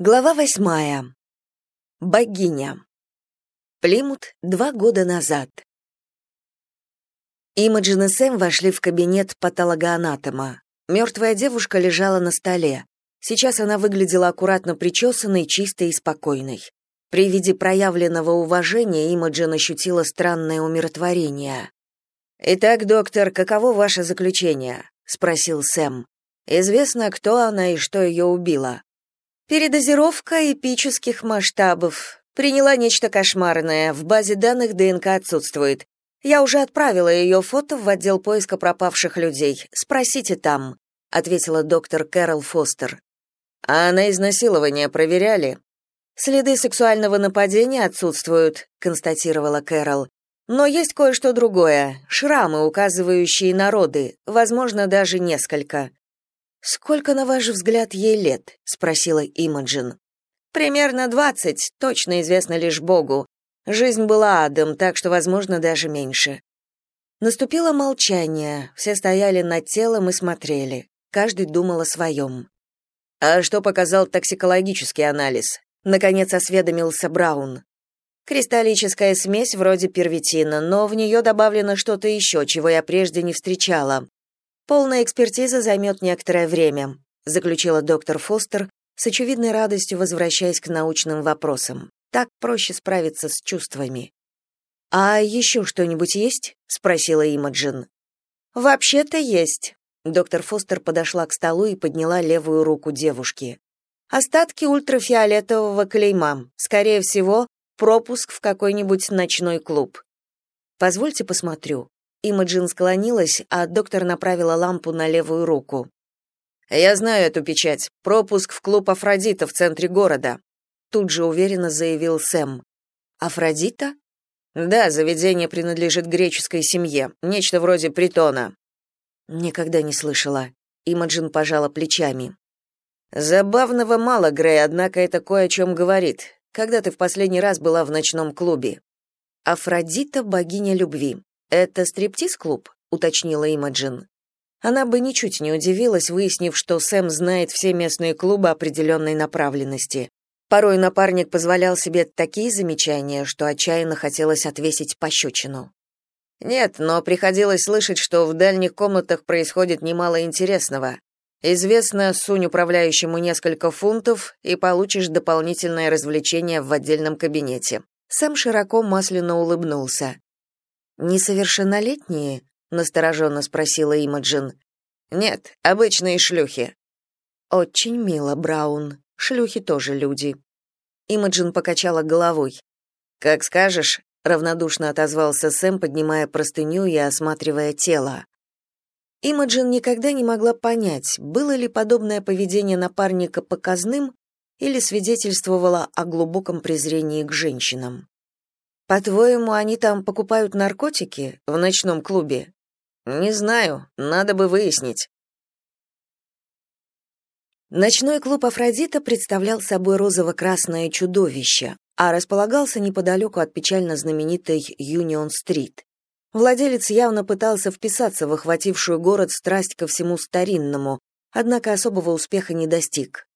Глава восьмая. Богиня. Плимут два года назад. Имаджин и Сэм вошли в кабинет патологоанатома. Мертвая девушка лежала на столе. Сейчас она выглядела аккуратно причесанной, чистой и спокойной. При виде проявленного уважения Имаджин ощутила странное умиротворение. «Итак, доктор, каково ваше заключение?» — спросил Сэм. «Известно, кто она и что ее убило?» Передозировка эпических масштабов. Приняла нечто кошмарное, в базе данных ДНК отсутствует. Я уже отправила ее фото в отдел поиска пропавших людей. Спросите там, ответила доктор Кэрол Фостер. А на изнасилование проверяли? Следы сексуального нападения отсутствуют, констатировала Кэрол. Но есть кое-что другое. Шрамы, указывающие на роды, возможно, даже несколько. Сколько, на ваш взгляд, ей лет? спросила Имаджин. Примерно двадцать, точно известно лишь Богу. Жизнь была адом, так что, возможно, даже меньше. Наступило молчание. Все стояли над телом и смотрели. Каждый думал о своем. А что показал токсикологический анализ? Наконец осведомился Браун. Кристаллическая смесь вроде первитина, но в нее добавлено что-то еще, чего я прежде не встречала. Полная экспертиза займет некоторое время, заключила доктор Фостер, с очевидной радостью возвращаясь к научным вопросам. Так проще справиться с чувствами. А еще что-нибудь есть? спросила Имаджин. Вообще-то есть. Доктор Фостер подошла к столу и подняла левую руку девушки. Остатки ультрафиолетового клейма. Скорее всего, пропуск в какой-нибудь ночной клуб. Позвольте посмотрю. Имаджин склонилась, а доктор направила лампу на левую руку. «Я знаю эту печать. Пропуск в клуб Афродита в центре города», тут же уверенно заявил Сэм. «Афродита?» «Да, заведение принадлежит греческой семье, нечто вроде притона». «Никогда не слышала». Имаджин пожала плечами. «Забавного мало, Грей, однако это кое о чем говорит. Когда ты в последний раз была в ночном клубе?» «Афродита — богиня любви. «Это стриптиз-клуб?» — уточнила Имаджин. Она бы ничуть не удивилась, выяснив, что Сэм знает все местные клубы определенной направленности. Порой напарник позволял себе такие замечания, что отчаянно хотелось отвесить пощечину. Нет, но приходилось слышать, что в дальних комнатах происходит немало интересного. Известно, сунь управляющему несколько фунтов и получишь дополнительное развлечение в отдельном кабинете. Сэм широко масляно улыбнулся. «Несовершеннолетние?» — настороженно спросила Имаджин. «Нет, обычные шлюхи». «Очень мило, Браун. Шлюхи тоже люди». Имаджин покачала головой. «Как скажешь», — равнодушно отозвался Сэм, поднимая простыню и осматривая тело. Имаджин никогда не могла понять, было ли подобное поведение напарника показным или свидетельствовало о глубоком презрении к женщинам. По-твоему, они там покупают наркотики в ночном клубе? Не знаю, надо бы выяснить. Ночной клуб Афродита представлял собой розово-красное чудовище, а располагался неподалеку от печально знаменитой Юнион-стрит. Владелец явно пытался вписаться в охватившую город страсть ко всему старинному, однако особого успеха не достиг.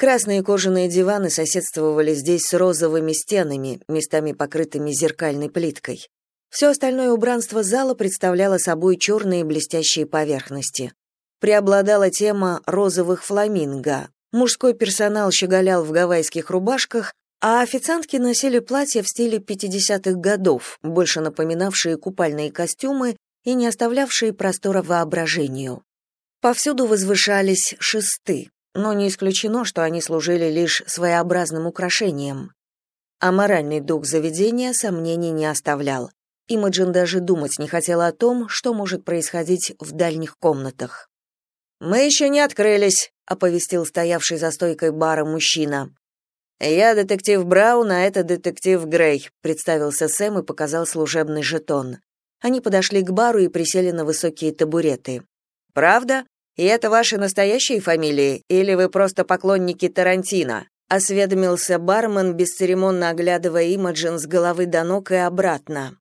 Красные кожаные диваны соседствовали здесь с розовыми стенами, местами покрытыми зеркальной плиткой. Все остальное убранство зала представляло собой черные блестящие поверхности. Преобладала тема розовых фламинго. Мужской персонал щеголял в гавайских рубашках, а официантки носили платья в стиле 50-х годов, больше напоминавшие купальные костюмы и не оставлявшие простора воображению. Повсюду возвышались шесты, но не исключено, что они служили лишь своеобразным украшением. А моральный дух заведения сомнений не оставлял. Имаджин даже думать не хотела о том, что может происходить в дальних комнатах. «Мы еще не открылись», — оповестил стоявший за стойкой бара мужчина. «Я детектив Браун, а это детектив Грей», — представился Сэм и показал служебный жетон. Они подошли к бару и присели на высокие табуреты. «Правда?» И это ваши настоящие фамилии или вы просто поклонники Тарантино? осведомился бармен, бесцеремонно оглядывая Имаджин с головы до ног и обратно.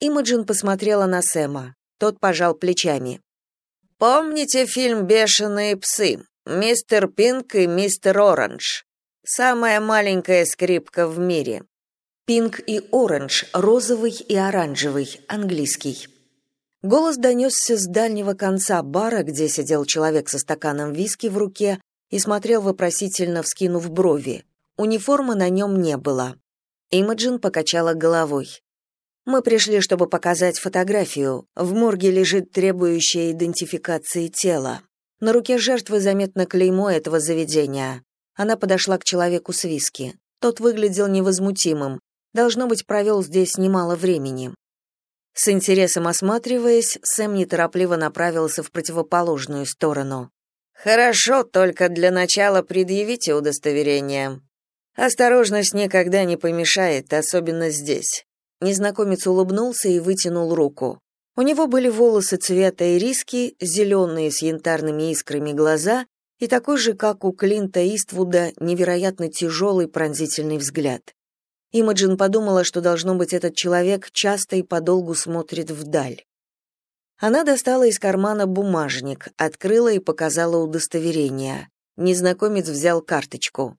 Имаджин посмотрела на Сэма. Тот пожал плечами. Помните фильм Бешеные псы? Мистер Пинк и мистер Оранж. Самая маленькая скрипка в мире. Пинк и оранж, розовый и оранжевый, английский. Голос донесся с дальнего конца бара, где сидел человек со стаканом виски в руке и смотрел вопросительно, вскинув брови. Униформы на нем не было. Имаджин покачала головой. Мы пришли, чтобы показать фотографию. В морге лежит требующая идентификации тело. На руке жертвы заметно клеймо этого заведения. Она подошла к человеку с виски. Тот выглядел невозмутимым. Должно быть, провел здесь немало времени. С интересом осматриваясь, Сэм неторопливо направился в противоположную сторону. «Хорошо, только для начала предъявите удостоверение. Осторожность никогда не помешает, особенно здесь». Незнакомец улыбнулся и вытянул руку. У него были волосы цвета ириски, зеленые с янтарными искрами глаза и такой же, как у Клинта Иствуда, невероятно тяжелый пронзительный взгляд. Имаджин подумала, что должно быть этот человек часто и подолгу смотрит вдаль. Она достала из кармана бумажник, открыла и показала удостоверение. Незнакомец взял карточку.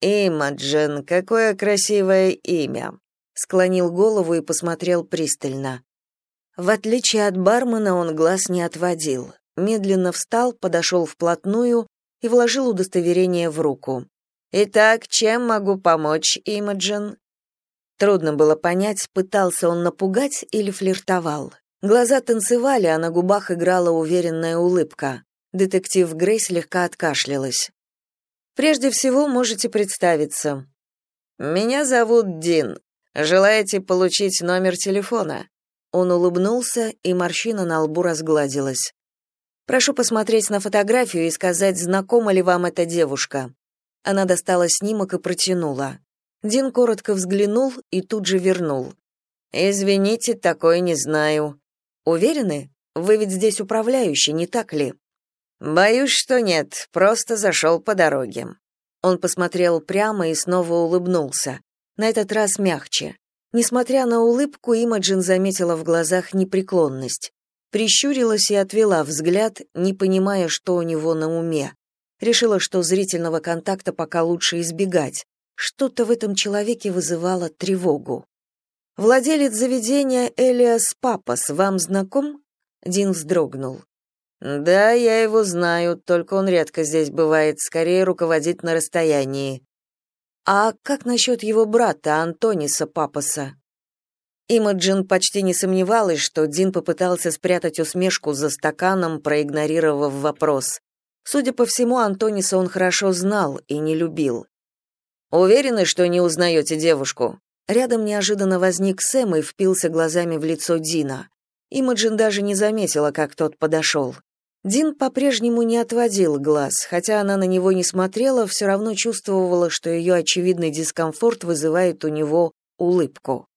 «Имаджин, какое красивое имя!» Склонил голову и посмотрел пристально. В отличие от бармена, он глаз не отводил. Медленно встал, подошел вплотную и вложил удостоверение в руку. «Итак, чем могу помочь, Имаджин?» Трудно было понять, пытался он напугать или флиртовал. Глаза танцевали, а на губах играла уверенная улыбка. Детектив Грей слегка откашлялась. «Прежде всего, можете представиться. Меня зовут Дин. Желаете получить номер телефона?» Он улыбнулся, и морщина на лбу разгладилась. Прошу посмотреть на фотографию и сказать, знакома ли вам эта девушка. Она достала снимок и протянула. Дин коротко взглянул и тут же вернул. Извините, такое не знаю. Уверены? Вы ведь здесь управляющий, не так ли? Боюсь, что нет, просто зашел по дороге. Он посмотрел прямо и снова улыбнулся. На этот раз мягче. Несмотря на улыбку, Имаджин заметила в глазах непреклонность. Прищурилась и отвела взгляд, не понимая, что у него на уме. Решила, что зрительного контакта пока лучше избегать. Что-то в этом человеке вызывало тревогу. «Владелец заведения Элиас Папас вам знаком?» Дин вздрогнул. «Да, я его знаю, только он редко здесь бывает, скорее руководит на расстоянии. А как насчет его брата Антониса Папаса? Имаджин почти не сомневалась, что Дин попытался спрятать усмешку за стаканом, проигнорировав вопрос. Судя по всему, Антониса он хорошо знал и не любил. «Уверены, что не узнаете девушку?» Рядом неожиданно возник Сэм и впился глазами в лицо Дина. Имаджин даже не заметила, как тот подошел. Дин по-прежнему не отводил глаз, хотя она на него не смотрела, все равно чувствовала, что ее очевидный дискомфорт вызывает у него улыбку.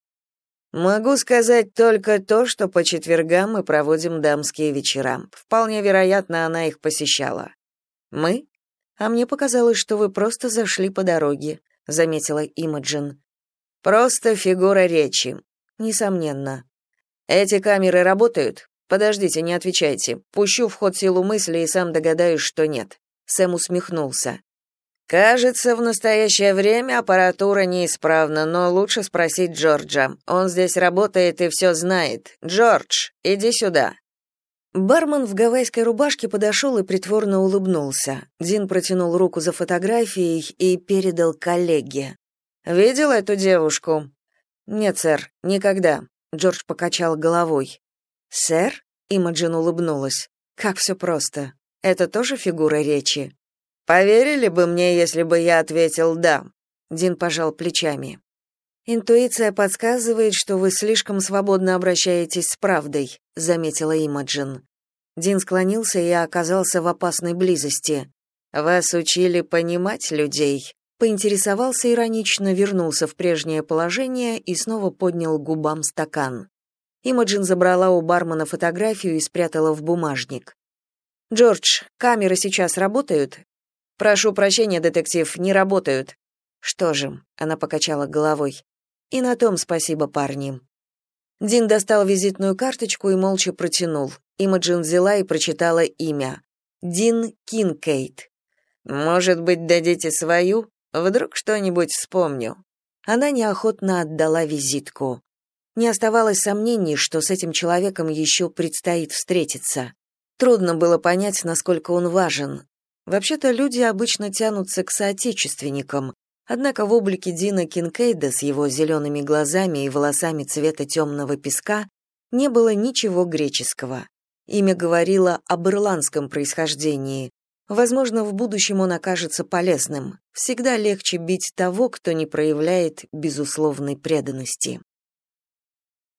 «Могу сказать только то, что по четвергам мы проводим дамские вечера. Вполне вероятно, она их посещала». «Мы? А мне показалось, что вы просто зашли по дороге», — заметила Имаджин. «Просто фигура речи. Несомненно. Эти камеры работают?» Подождите, не отвечайте. Пущу в ход силу мысли и сам догадаюсь, что нет. Сэм усмехнулся. Кажется, в настоящее время аппаратура неисправна, но лучше спросить Джорджа. Он здесь работает и все знает. Джордж, иди сюда. Бармен в гавайской рубашке подошел и притворно улыбнулся. Дин протянул руку за фотографией и передал коллеге. «Видел эту девушку?» «Нет, сэр, никогда», — Джордж покачал головой. «Сэр?» — Имаджин улыбнулась. «Как все просто. Это тоже фигура речи?» «Поверили бы мне, если бы я ответил «да», — Дин пожал плечами. «Интуиция подсказывает, что вы слишком свободно обращаетесь с правдой», — заметила Имаджин. Дин склонился и оказался в опасной близости. «Вас учили понимать людей?» Поинтересовался иронично, вернулся в прежнее положение и снова поднял губам стакан. Имаджин забрала у бармена фотографию и спрятала в бумажник. «Джордж, камеры сейчас работают?» «Прошу прощения, детектив, не работают». «Что же?» — она покачала головой. «И на том спасибо, парни». Дин достал визитную карточку и молча протянул. Имаджин взяла и прочитала имя. Дин Кинкейт. «Может быть, дадите свою?» Вдруг что-нибудь вспомню. Она неохотно отдала визитку. Не оставалось сомнений, что с этим человеком еще предстоит встретиться. Трудно было понять, насколько он важен. Вообще-то люди обычно тянутся к соотечественникам, однако в облике Дина Кинкейда с его зелеными глазами и волосами цвета темного песка не было ничего греческого. Имя говорило об ирландском происхождении. Возможно, в будущем он окажется полезным. Всегда легче бить того, кто не проявляет безусловной преданности.